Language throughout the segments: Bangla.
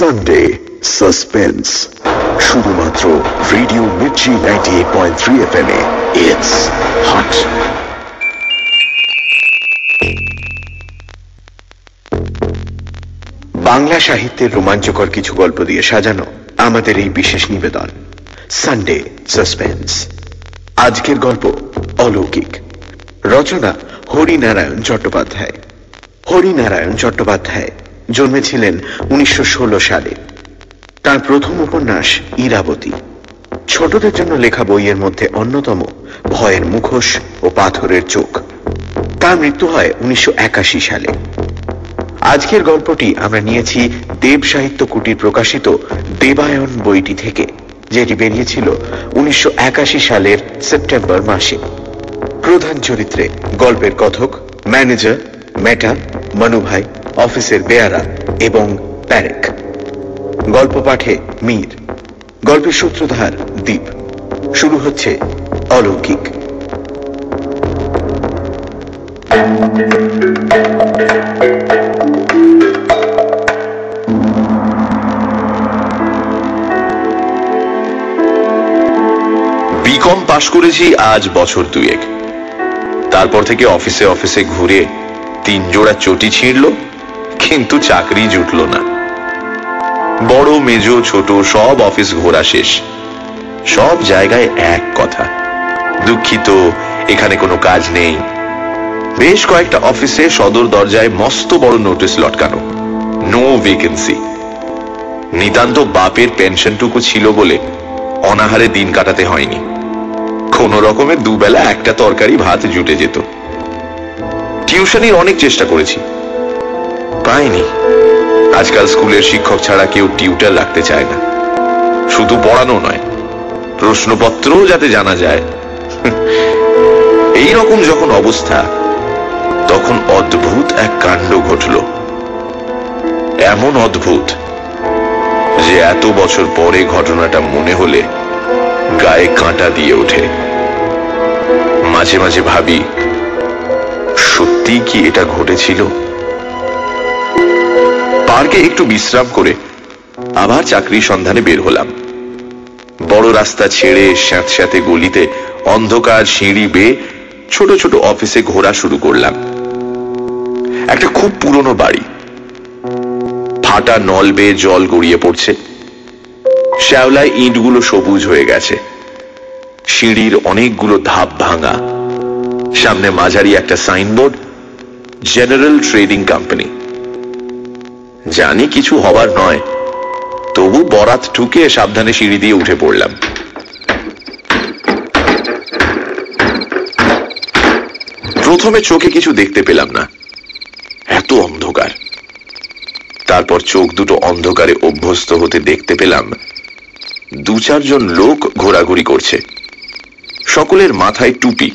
সানডে সাসপেন্স শুধুমাত্র radio Mirchi ninety eight point three F M এ হট বাংলা সাহিত্যের রোমাঞ্চকর কিছু গল্প দিয়ে সাজানো আমাদের এই বিশেষ নিবেদন। সানডে সাসপেন্স আজকের গল্প অলৌকিক। রচনা হরিনারায়ণ চট্টোপাধ্যায়। হরিনারায়ণ চট্টোপাধ্যায়। জন্মেছিলেন উনিশশো ষোলো সালে। তার প্রথম উপন্যাস ইরাবতী। ছোটদের জন্য লেখা বইয়ের মধ্যে অন্যতম ভয়ের মুখোশ ও পাথরের চোখ। তার মৃত্যু হয় উনিশশো একাশি সালে। আজকের গল্পটি আমরা নিয়েছি দেব সাহিত্য কুটির প্রকাশিত দেবায়ন বইটি থেকে, যেটি বেরিয়েছিল উনিশশো একাশি সালের সেপ্টেম্বর মাসে। প্রধান চরিত্রে গল্পের কথক, ম্যানেজার মেটা মনুভাই অফিসের বেয়ারা এবং প্যারেক। গল্প পাঠে মীর। গল্পের সূত্রধার দ্বীপ শুরু হচ্ছে অলৌকিক। বিকম পাশ করেছি আজ বছর দুয়েক। তারপর থেকে অফিসে অফিসে ঘুরে তিন জোড়া চটি ছিঁড়ল কিন্তু চাকরি জুটল না। বড়, মেজ, ছোট, সব অফিস ঘোরা শেষ। সব জায়গায় এক কথা। দুঃখিত, এখানে কোনো কাজ নেই। বেশ কয়েকটা অফিসে সদর দরজায় মস্ত বড় নোটিশ লটকানো। নো ভেকেন্সি নিতান্ত বাপের পেনশনটুকু ছিল বলে অনাহারে দিন কাটাতে হয়নি। কোন রকমের দুবেলা একটা তরকারি ভাত জুটে যেত। টিউশনির অনেক চেষ্টা করেছি। পাইনি আজকাল স্কুলের শিক্ষক ছাড়া কেউ টিউটার রাখতে চায় না। শুধু পড়ানো নয়, প্রশ্নপত্রও যাতে জানা যায়। এই রকম যখন অবস্থা, তখন অদ্ভুত এক কাণ্ড ঘটল। এমন অদ্ভুত যে এত বছর পরে ঘটনাটা মনে হলে গায়ে কাঁটা দিয়ে ওঠে। মাঝে মাঝে ভাবি সত্যি কি এটা ঘটেছিল? পার্কে একটু বিশ্রাম করে আবার চাকরির সন্ধানে বের হলাম। বড় রাস্তা ছেড়ে স্যাঁতস্যাঁতে গলিতে অন্ধকার সিঁড়ি বেয়ে ছোট ছোট অফিসে ঘোরা শুরু করলাম। একটা খুব পুরনো বাড়ি। ফাটা নল বেয়ে জল গড়িয়ে পড়ছে। শ্যাওলায় ইঁটগুলো সবুজ হয়ে গেছে। সিঁড়ির অনেকগুলো ধাপ ভাঙা। সামনে মাঝারি একটা সাইনবোর্ড, জেনারেল ট্রেডিং কোম্পানি। জানি কিছু হবার নয়। তবু বরাত ঠুকে সাবধানে সিঁড়ি দিয়ে উঠে পড়লাম। প্রথমে চোখে কিছু দেখতে পেলাম না। এত অন্ধকার। তারপর চোখ দুটো অন্ধকারে অভ্যস্ত হতে দেখতে পেলাম, দু চারজন লোক ঘোরাঘুরি করছে। সকলের মাথায় টুপি।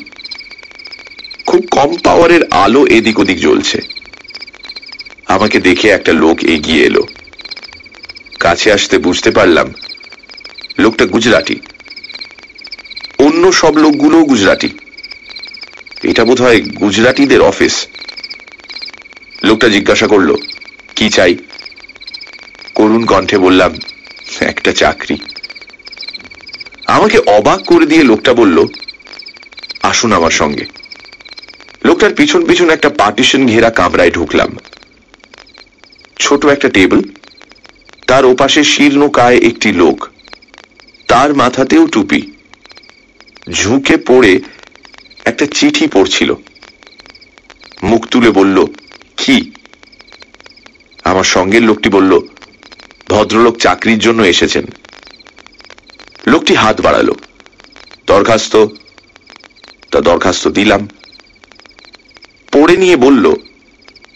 খুব কম পাওয়ারের আলো এদিক ওদিক জ্বলছে। আমাকে দেখে একটা লোক এগিয়ে এলো। কাছে আসতে বুঝতে পারলাম, লোকটা গুজরাটি। অন্য সব লোকগুলো গুজরাটি। এটা বোধ হয় গুজরাটিদের অফিস। লোকটা জিজ্ঞাসা করল, কি চাই? করুণ কণ্ঠে বললাম, একটা চাকরি। আমাকে অবাক করে দিয়ে লোকটা বলল, আসুন আমার সঙ্গে। লোকটার পিছন পিছন একটা পার্টিশন ঘেরা কামরায় ঢুকলাম। ছোট একটা টেবিল। তার ওপাশে শীর্ণ কায় একটি লোক। তার মাথাতেও টুপি। ঝুঁকে পড়ে একটা চিঠি পড়ছিল। মুখ তুলে বলল, কি? আমার সঙ্গের লোকটি বলল, ভদ্রলোক চাকরির জন্য এসেছেন। লোকটি হাত বাড়ালো। দরখাস্ত? তা দরখাস্ত দিলাম। পড়ে নিয়ে বলল,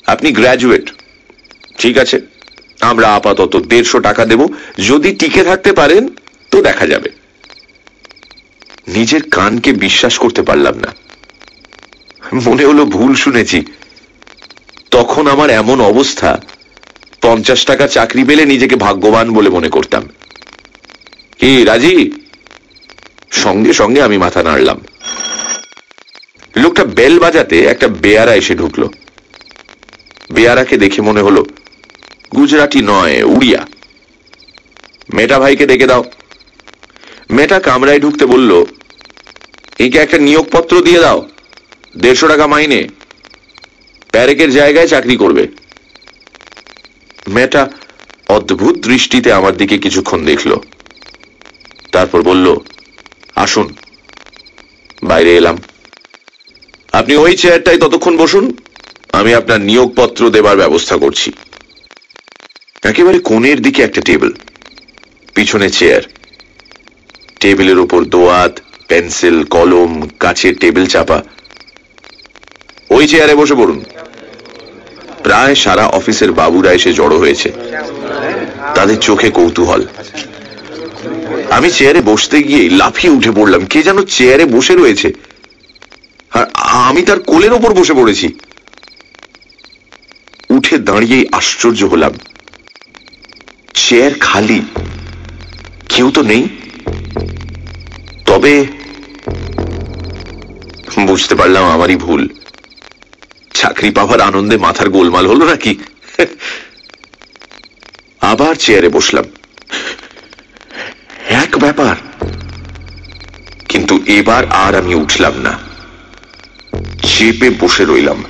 আপনি গ্র্যাজুয়েট। ঠিক আছে, আমরা আপাতত দেড়শো টাকা দেব। যদি টিকে থাকতে পারেন, তো দেখা যাবে। নিজের কানকে বিশ্বাস করতে পারলাম না। মনে হলো ভুল শুনেছি। তখন আমার এমন অবস্থা, পঞ্চাশ টাকা চাকরি পেলে নিজেকে ভাগ্যবান বলে মনে করতাম। কি, রাজি? সঙ্গে সঙ্গে আমি মাথা নাড়লাম। লোকটা বেল বাজাতে একটা বেয়ারা এসে ঢুকলো। বেয়ারাকে দেখে মনে হলো গুজরাটি নয়, উড়িয়া। মেটা ভাইকে ডেকে দাও। মেটা কামরায় ঢুকতে বলল, একে একটা নিয়োগপত্র দিয়ে দাও, দেড়শো টাকা মাইনে। প্যারেকের জায়গায় চাকরি করবে। মেটা অদ্ভুত দৃষ্টিতে আমার দিকে কিছুক্ষণ দেখল। তারপর বলল, আসুন, বাইরে এলাম। আপনি ওই চেয়ারটায় ততক্ষণ বসুন, আমি আপনার নিয়োগপত্র দেবার ব্যবস্থা করছি। একেবারে কোণের দিকে একটা টেবিল, পিছনে চেয়ার। টেবিলের উপর দোয়াত, পেন্সিল, কলম কাছের টেবিল চাপা। ওই চেয়ারে বসে পড়ুন। প্রায় সারা অফিসের বাবুরা এসে জড়ো হয়েছে। তাদের চোখে কৌতূহল। আমি চেয়ারে বসতে গিয়ে লাফিয়ে উঠে পড়লাম, কে যেন চেয়ারে বসে রয়েছে। আর আমি তার কোলের ওপর বসে পড়েছি। উঠে দাঁড়িয়েই আশ্চর্য হলাম। চেয়ার খালি। কেউ তো নেই। তবে বুঝতে পারলাম আমারই ভুল। চাকরি পাওয়ার আনন্দে মাথার গোলমাল হলো নাকি? আবার চেয়ারে বসলাম। এক ব্যাপার। কিন্তু এবার আর আমি উঠলাম না। চেপে বসে রইলাম।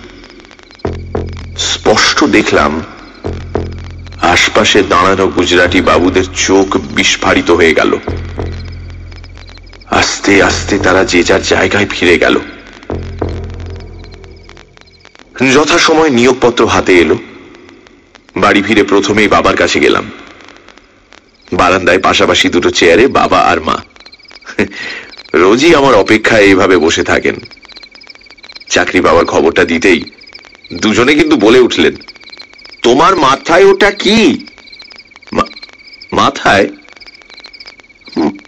স্পষ্ট দেখলাম আশপাশে দাঁড়ানো গুজরাটি বাবুদের চোখ বিস্ফারিত হয়ে গেল। আস্তে আস্তে তারা যে যার জায়গায় ফিরে গেল। যথাসময় নিয়োগপত্র হাতে এলো। বাড়ি ফিরে প্রথমেই বাবার কাছে গেলাম। বারান্দায় পাশাপাশি দুটো চেয়ারে বাবা আর মা। রোজই আমার অপেক্ষায় এইভাবে বসে থাকেন। চাকরি পাওয়ার খবরটা দিতেই দুজনে কিন্তু বলে উঠলেন তোমার মাথায় ওটা কি? মাথায়?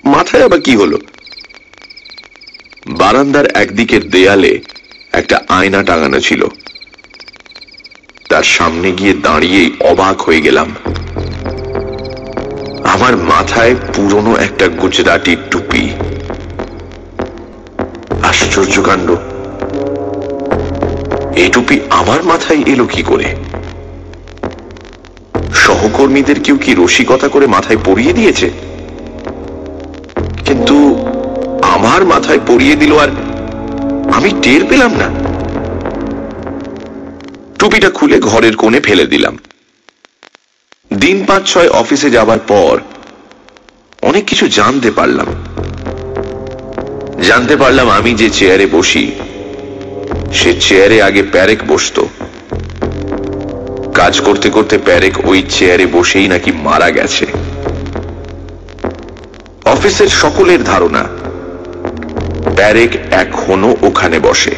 মাথায় আবার কি হলো? বারান্দার একদিকের দেয়ালে একটা আয়না টাঙানো ছিল। তার সামনে গিয়ে দাঁড়িয়ে অবাক হয়ে গেলাম। আমার মাথায় পুরনো একটা গুজরাটি টুপি। আশ্চর্য কাণ্ড এই টুপি আমার মাথায় এলো কি করে? সহকর্মীদের কেউ কি রসিকতা করে মাথায় পরিয়ে দিয়েছে? কিন্তু আমার মাথায় পরিয়ে দিল আর আমি টের পেলাম না। টুপিটা খুলে ঘরের কোণে ফেলে দিলাম। দিন পাঁচ ছয় অফিসে যাবার পর অনেক কিছু জানতে পারলাম। জানতে পারলাম আমি যে চেয়ারে বসি, সে চেয়ারে আগে প্যারেক বসতো। কাজ করতে করতে প্যারেক ওই চেয়ারে বসেই নাকি মারা গেছে। অফিসের সকলের ধারণা প্যারেক এখনও ওখানে বসে।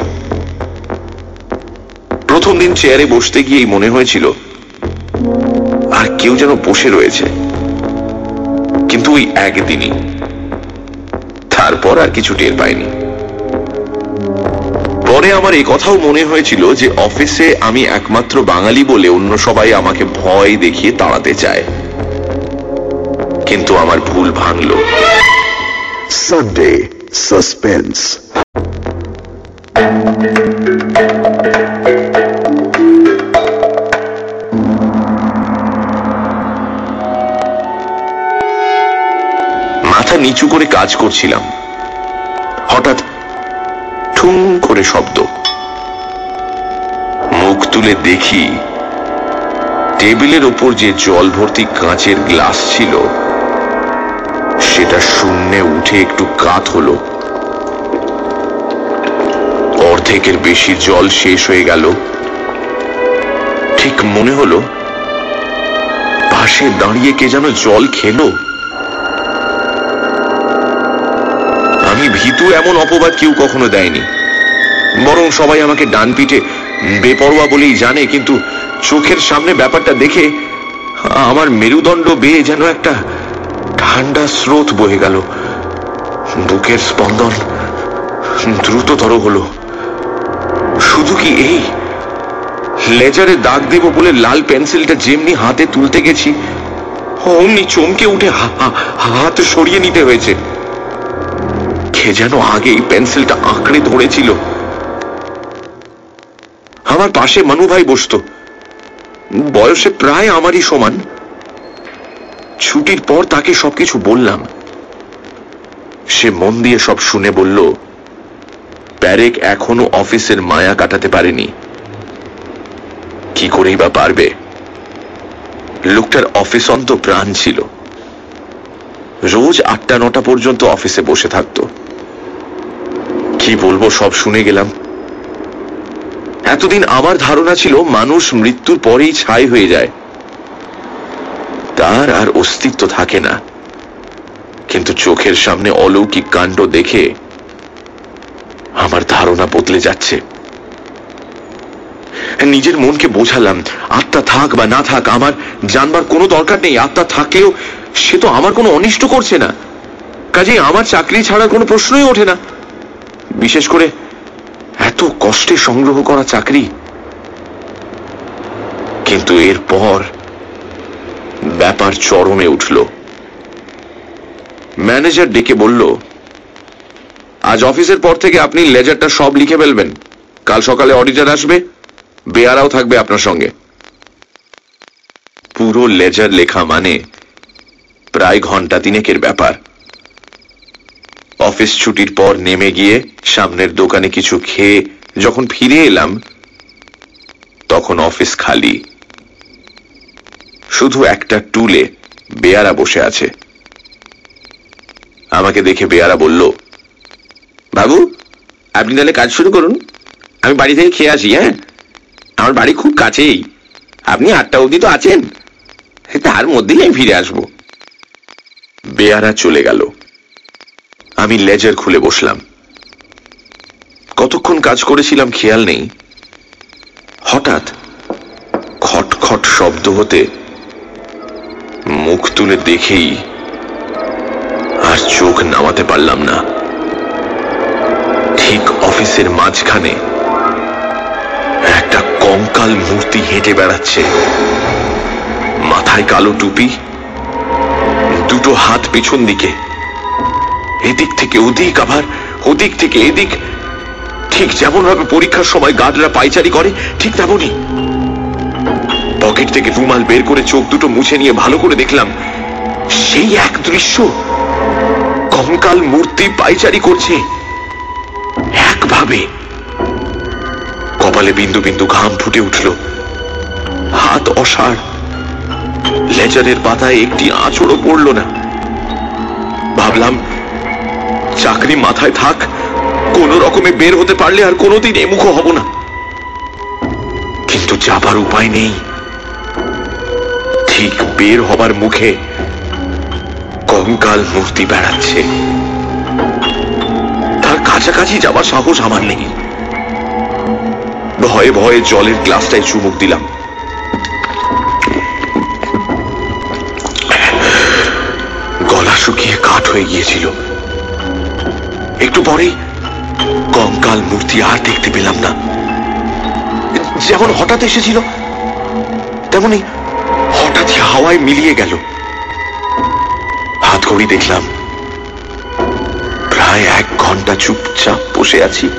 প্রথম দিন চেয়ারে বসতে গিয়েই মনে হয়েছিল, আর কেউ যেন বসে রয়েছে। কিন্তু ওই একদিনই। তারপর আর কিছু টের পাইনি। পরে আমার এই কথাও মনে হয়েছিল যে অফিসে আমি একমাত্র বাঙালি বলে অন্য সবাই আমাকে ভয় দেখিয়ে তাড়াতে চায়। কিন্তু আমার ভুল ভাঙল। সানডে সাসপেন্স মাথা নিচু করে কাজ করছিলাম। করে শব্দ। মুখ তুলে দেখি, টেবিলের ওপর যে জল ভর্তি কাঁচের গ্লাস ছিল, সেটা শূন্যে উঠে একটু কাত হলো। অর্ধেকের বেশি জল শেষ হয়ে গেল। ঠিক মনে হলো, পাশে দাঁড়িয়ে কে যেন জল খেলো। আমি ভীতু এমন অপবাদ কেউ কখনো দেয়নি। বরং সবাই আমাকে ডান পিঠে বেপরোয়া বলেই জানে, কিন্তু চোখের সামনে ব্যাপারটা দেখে আমার মেরুদণ্ড বেয়ে যেন একটা ঠান্ডা স্রোত বয়ে গেল। বুকের স্পন্দন দ্রুততর হলো। শুধু কি এই লেজারে দাগ দেব বলে লাল পেন্সিলটা যেমনি হাতে তুলতে গেছি, অমনি চমকে উঠে হাত সরিয়ে নিতে হয়েছে। কে যেন আগেই পেন্সিলটা আঁকড়ে ধরেছিল। আমার পাশে মানু ভাই বসতো। বয়সে প্রায় আমারই সমান। ছুটির পর তাকে সবকিছু বললাম। সে মন দিয়ে সব শুনে বলল, প্যারেক এখনও অফিসের মায়া কাটাতে পারেনি। কি করেই বা পারবে? লোকটার অফিস অন্ত প্রাণ ছিল। রোজ আটটা নটা পর্যন্ত অফিসে বসে থাকতো। কি বলব, সব শুনে গেলাম। এতদিন আমার ধারণা ছিল মানুষ মৃত্যুর পরেই ছাই হয়ে যায়। তার আর অস্তিত্ব থাকে না। কিন্তু চোখের সামনে অলৌকিক কাণ্ড দেখে আমার ধারণা বদলে যাচ্ছে। নিজের মনকে বোঝালাম, আত্মা থাক বা না থাক, আমার জানবার কোনো দরকার নেই, আত্মা থাকলেও সে তো আমার কোনো অনিষ্ট করছে না। কাজেই আমার চাকরি ছাড়ার কোনো প্রশ্নই ওঠে না। বিশেষ করে এত কষ্টে সংগ্রহ করা চাকরি। কিন্তু এরপর ব্যাপার চরমে উঠল। ম্যানেজার ডেকে বলল, আজ অফিসের পর থেকে আপনি লেজারটা সব লিখে ফেলবেন। কাল সকালে অডিটার আসবে, বেয়ারাও থাকবে আপনার সঙ্গে। পুরো লেজার লেখা মানে প্রায় ঘণ্টা তিনেকের ব্যাপার। অফিস ছুটির পর নেমে গিয়ে সামনের দোকানে কিছু খেয়ে যখন ফিরে এলাম, তখন অফিস খালি। শুধু একটা টুলে বেয়ারা বসে আছে। আমাকে দেখে বেয়ারা বলল, বাবু, আপনি তাহলে কাজ শুরু করুন। আমি বাড়ি থেকে খেয়ে আসি হ্যাঁ? আমার বাড়ি খুব কাছেই। আপনি আটটা অবধি তো আছেন। তার মধ্যেই আমি ফিরে আসব। বেয়ারা চলে গেল। আমি লেজার খুলে বসলাম। কতক্ষণ কাজ করেছিলাম খেয়াল নেই। হঠাৎ খটখট শব্দ হতে মুখ তুলে দেখেই আর চোখ নামাতে পারলাম না। ঠিক অফিসের মাঝখানে একটা কঙ্কাল মূর্তি হেঁটে বেড়াচ্ছে। মাথায় কালো টুপি, দুটো হাত পেছন দিকে। এদিক থেকে ওদিক আবার, ওদিক থেকে এদিক। ঠিক যেমন ভাবে পরীক্ষার সময় গার্ডরা পাইচারি করে, ঠিক তেমনই। পকেট থেকে রুমাল বের করে চোখ দুটো মুছে নিয়ে ভালো করে দেখলাম, সেই এক দৃশ্য। কঙ্কাল মূর্তি পাইচারি করছে। একভাবে। কপালে বিন্দু বিন্দু ঘাম ফুটে উঠল। হাত অসাড়। লেজারের পাতায় একটি আঁচড়ও পড়ল না। ভাবলাম চাকরি মাথায় থাক। কোন রকমে বের হতে পারলে আর কোনোদিন এমুখ হব না। কিন্তু যাবার উপায় নেই। ঠিক বের হবার মুখে কঙ্কাল মূর্তি বেড়াচ্ছে। তার কাছাকাছি যাবার সাহস আমার নেই। ভয়ে ভয়ে জলের গ্লাসটায় চুমুক দিলাম। গলা শুকিয়ে কাঠ হয়ে গিয়েছিল। একটু পরেই কঙ্কাল মূর্তি আর দেখতে পেলাম না। যেমন হঠাৎ এসেছিল, তেমনি হঠাৎই হাওয়ায় মিলিয়ে গেল। হাত ঘড়ি দেখলাম। প্রায় এক ঘণ্টা চুপচাপ বসে আছি।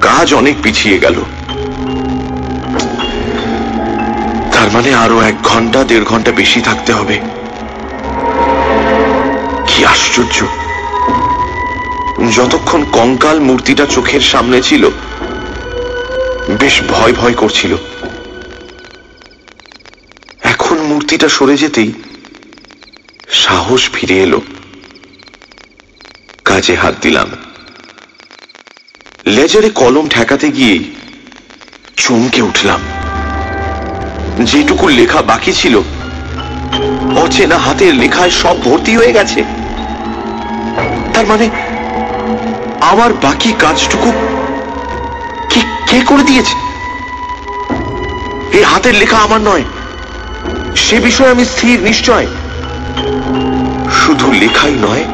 কাজ অনেক পিছিয়ে গেল। তার মানে আরও এক ঘণ্টা, দেড় ঘণ্টা বেশি থাকতে হবে। কি আশ্চর্য! যতক্ষণ কঙ্কাল মূর্তিটা চোখের সামনে ছিল, বেশ ভয় ভয় করছিল। এখন মূর্তিটা সরে যেতেই সাহস ফিরে এলো। কাজে হাত দিলাম। লেজারে কলম ঠেকাতে গিয়েই চমকে উঠলাম। যেটুকু লেখা বাকি ছিল, অচেনা হাতের লেখায় সব ভর্তি হয়ে গেছে। তার মানে আমার বাকি কাজটুকু কে কে করে দিয়েছে? এই হাতের লেখা আমার নয়। সে বিষয়ে আমি স্থির, নিশ্চয়। শুধু লেখাই নয়,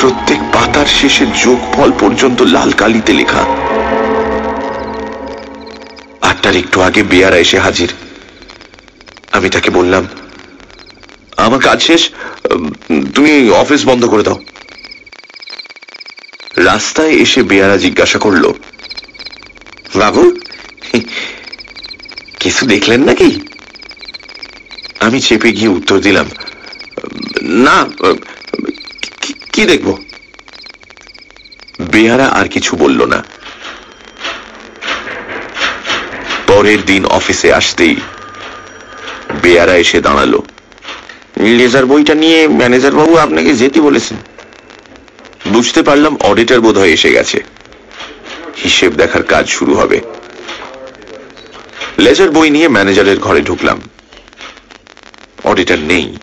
প্রত্যেক পাতার শেষে যোগফল পর্যন্ত লাল কালিতে লেখা। আটটার একটু আগে বেয়ারা এসে হাজির। আমি তাকে বললাম, আমার কাজ শেষ তুমি অফিস বন্ধ করে দাও। রাস্তায় এসে বেয়ারা জিজ্ঞাসা করল, বাবু, কিছু দেখলেন নাকি? আমি চেপে গিয়ে উত্তর দিলাম, না, কি- দেখব? বেহারা আর কিছু বলল না। পরের দিন অফিসে আসতেই বেয়ারা এসে দাঁড়াল, লেজার বইটা নিয়ে ম্যানেজার বাবু আপনাকে যেতে বলেছেন। বুঝতে পারলাম অডিটর বোধহয় এসে গেছে। হিসেব দেখার কাজ শুরু হবে। লেজার বই নিয়ে ম্যানেজারের ঘরে ঢুকলাম। অডিটর নেই।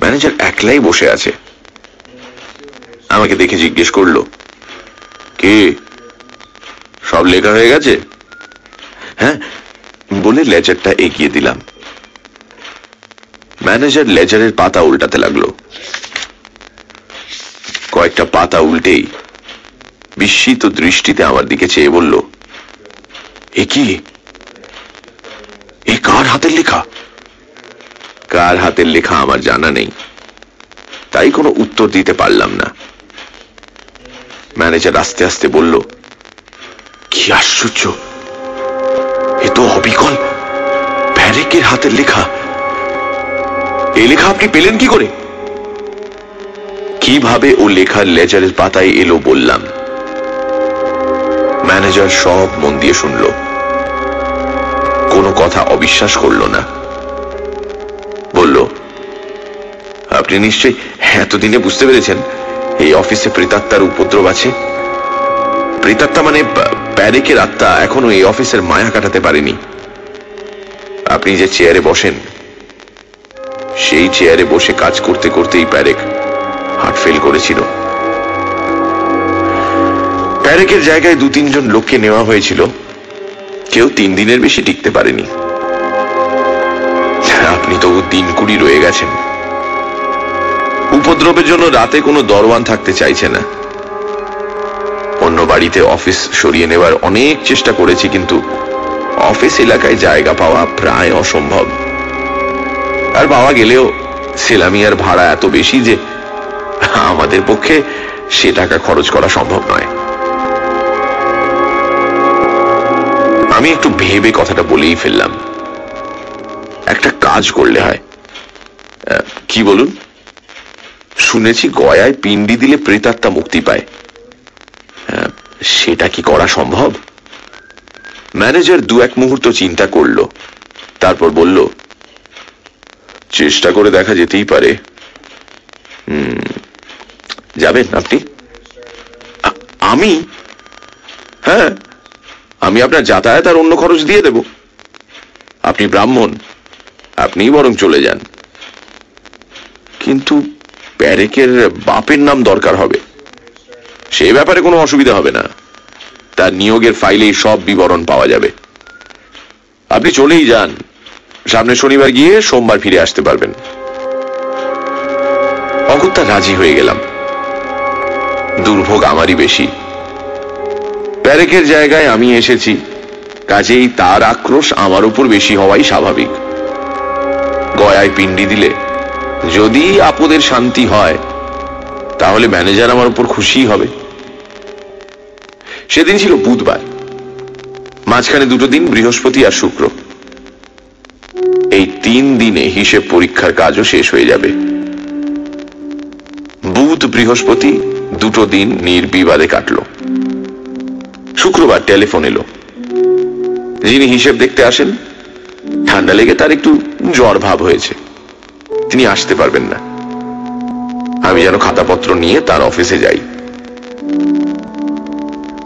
ম্যানেজার একলাই বসে আছে। আমাকে দেখে জিজ্ঞেস করল, কে? সব লেখা হয়ে গেছে? হ্যাঁ বলে লেজারটা এগিয়ে দিলাম। ম্যানেজার লেজারের পাতা উল্টাতে লাগল। কয়েকটা পাতা উল্টেই। বিস্মিত দৃষ্টিতে আমার দিকে চেয়ে বলল, এ কি? এ কার হাতের লেখা? কার হাতের লেখা আমার জানা নেই। তাই কোনো উত্তর দিতে পারলাম না। ম্যানেজার আস্তে আস্তে বলল, কি আশ্চর্য! এ তো অবিকল। প্যারেকের হাতের লেখা। এই লেখা আপনি পেলেন কি করে? কীভাবে ও লেখার লেজারের পাতায় এলো বললাম। ম্যানেজার সব মন দিয়ে শুনল। কোনো কথা অবিশ্বাস করল না। বলল, আপনি নিশ্চয়ই এতদিনে বুঝতে পেরেছেন, এই অফিসে প্রেতাত্মার উপদ্রব আছে। প্রেতাত্মা মানে প্যারেকের আত্মা এখনও এই অফিসের মায়া কাটাতে পারেনি। আপনি যে চেয়ারে বসেন, সেই চেয়ারে বসে কাজ করতে করতেই প্যারেক হার্ট ফেল করেছিল। প্যারেকের জায়গায় দু তিনজন লোককে নেওয়া হয়েছিল। কেউ তিন দিনের বেশি টিকতে পারেনি। আপনি তবু দিন কুড়ি রয়ে গেছেন। উপদ্রবের জন্য রাতে কোনো দরওয়ান থাকতে চাইছে না। অন্য বাড়িতে অফিস সরিয়ে নেওয়ার অনেক চেষ্টা করেছি, কিন্তু অফিস এলাকায় জায়গা পাওয়া প্রায় অসম্ভব। আর পাওয়া গেলেও সেলামিয়ার ভাড়া এত বেশি যে আমাদের পক্ষে সে টাকা খরচ করা সম্ভব নয়। আমি একটু ভেবে কথাটা বলেই ফেললাম। একটা কাজ করলে হয়। কি বলুন? শুনেছি গয়ায় পিণ্ডি দিলে প্রেতাত্মা মুক্তি পায়। সেটা কি করা সম্ভব? ম্যানেজার দু এক মুহূর্ত চিন্তা করল, তারপর বলল, চেষ্টা করে দেখা যেতেই পারে। যাবেন আপনি? আমি? হ্যাঁ আমি আপনার যাতায়াত আর অন্য খরচ দিয়ে দেব। আপনি ব্রাহ্মণ আপনিই বরং চলে যান। কিন্তু প্যারেকের বাপের নাম দরকার হবে। সে ব্যাপারে কোনো অসুবিধা হবে না। তার নিয়োগের ফাইলে সব বিবরণ পাওয়া যাবে। আপনি চলেই যান। সামনে শনিবার গিয়ে সোমবার ফিরে আসতে পারবেন। অগত্যা রাজি হয়ে গেলাম। দুর্ভোগ আমারই বেশি। প্যারেকের জায়গায় আমি এসেছি। কাজেই তার আক্রোশ আমার উপর বেশি হওয়াই স্বাভাবিক। গয়ায় পিণ্ডি দিলে, যদি আপদের শান্তি হয়, তাহলে ম্যানেজার আমার উপর খুশি হবে। সেদিন ছিল বুধবার। মাঝখানে দুটো দিন, বৃহস্পতি আর শুক্র। এই তিন দিনে হিসেব পরীক্ষার কাজও শেষ হয়ে যাবে। বুধ, বৃহস্পতি দুটো দিন নির্বিবাদে কাটলো। শুক্রবার টেলিফোন এলো। যিনি হিসেব দেখতে আসেন, ঠান্ডা লেগে তার একটু জ্বর ভাব হয়েছে। তিনি আসতে পারবেন না। আমি যেন খাতাপত্র নিয়ে তার অফিসে যাই।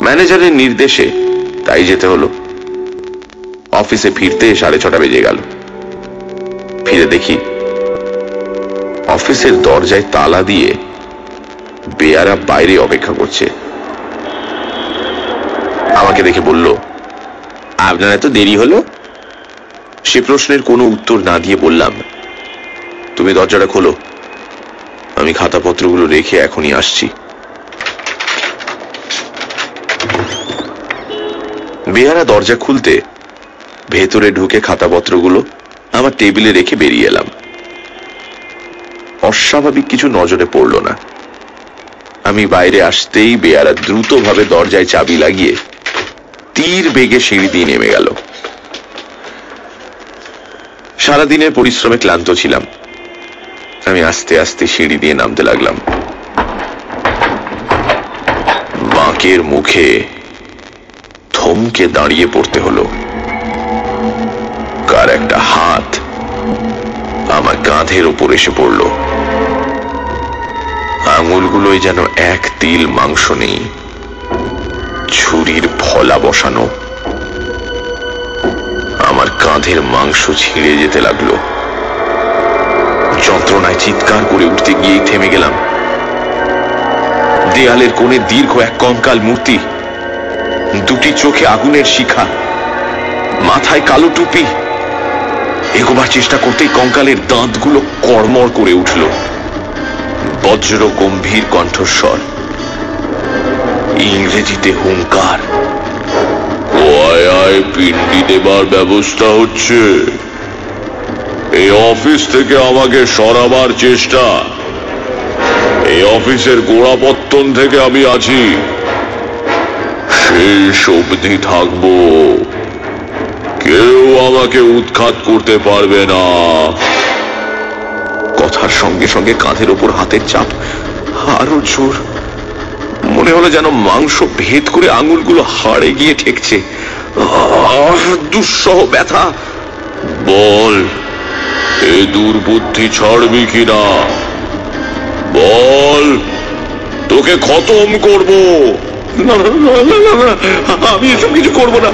ম্যানেজারের নির্দেশে তাই যেতে হলো। অফিসে ফিরতে সাড়ে ছটা বেজে গেল। ফিরে দেখি অফিসের দরজায় তালা দিয়ে বেয়ারা বাইরে অপেক্ষা করছে। আমাকে দেখে বলল, আপনার এত দেরি হলো? সে প্রশ্নের কোনো উত্তর না দিয়ে বললাম, তুমি দরজাটা খোলো। আমি খাতাপত্রগুলো রেখে এখনই আসছি। বেয়ারা দরজা খুলতে ভেতরে ঢুকে খাতাপত্রগুলো আমার টেবিলে রেখে বেরিয়ে এলাম। অস্বাভাবিক কিছু নজরে পড়ল না। আমি বাইরে আসতেই বেয়ারা দ্রুতভাবে দরজায় চাবি লাগিয়ে তীর বেগে সিঁড়ি দিয়ে নেমে গেল। সারাদিনের পরিশ্রমে ক্লান্ত ছিলাম। আমি আস্তে আস্তে সিঁড়ি দিয়ে নামতে লাগলাম। বাঁকের মুখে থমকে দাঁড়িয়ে পড়তে হলো। কার একটা হাত আমার কাঁধের ওপর এসে পড়ল। আঙুলগুলোয় যেন এক তিল মাংস নেই। ছুরির ফলা বসানো। আমার কাঁধের মাংস ছিঁড়ে যেতে লাগল। যন্ত্রণায় চিৎকার করে উঠতে গিয়েই থেমে গেলাম। দেয়ালের কোণে দীর্ঘ এক কঙ্কাল মূর্তি। দুটি চোখে আগুনের শিখা। মাথায় কালো টুপি। এগোবার চেষ্টা করতেই কঙ্কালের দাঁতগুলো কড়মড় করে উঠল। বজ্র গম্ভীর কণ্ঠস্বর। ইংরেজিতে হুঙ্কার। আয় পিন্ডি দেবার ব্যবস্থা হচ্ছে। এই অফিস থেকে আমাকে সরাবার চেষ্টা। এই অফিসের গোড়াপত্তন থেকে আমি আছি। শেষ অবধি থাকব। কেউ আমাকে উৎখাত করতে পারবে না। কথার সঙ্গে সঙ্গে কাঁধের ওপর হাতের চাপ আরও জোর। মনে হলো যেন মাংস ভেদ করে আঙুলগুলো হাড়ে গিয়ে ঠেকছে। দুঃসহ ব্যথা। বল, এ দুর্বুদ্ধি ছাড়বি কিনা? বল, তোকে খতম করব। আমি এসব কিছু করব না।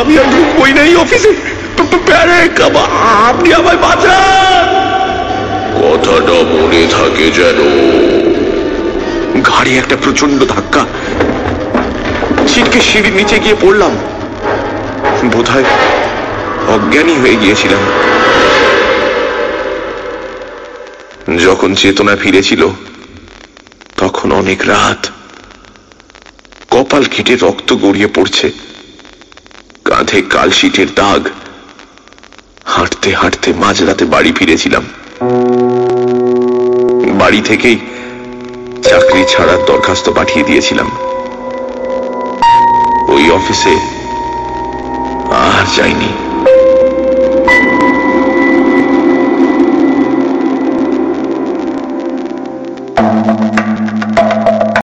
আমি আর ঢুকবোই না এই অফিসে। আপনি আমায় বাঁচান! কথাটা মনে থাকে যেন। একটা প্রচণ্ড ধাক্কা। ছিটকে সিঁড়ির নিচে গিয়ে পড়লাম। বোধহয় অজ্ঞানী হয়ে গিয়েছিলাম। যখন চেতনা ফিরেছিল, তখন অনেক রাত। কপাল কেটে রক্ত গড়িয়ে পড়ছে। কাঁধে কালশিটের দাগ। হাঁটতে হাঁটতে মাঝরাতে বাড়ি ফিরেছিলাম। বাড়ি থেকেই চাকরি ছাড়ার দরখাস্ত পাঠিয়ে দিয়েছিলাম। ওই অফিসে আর যাইনি।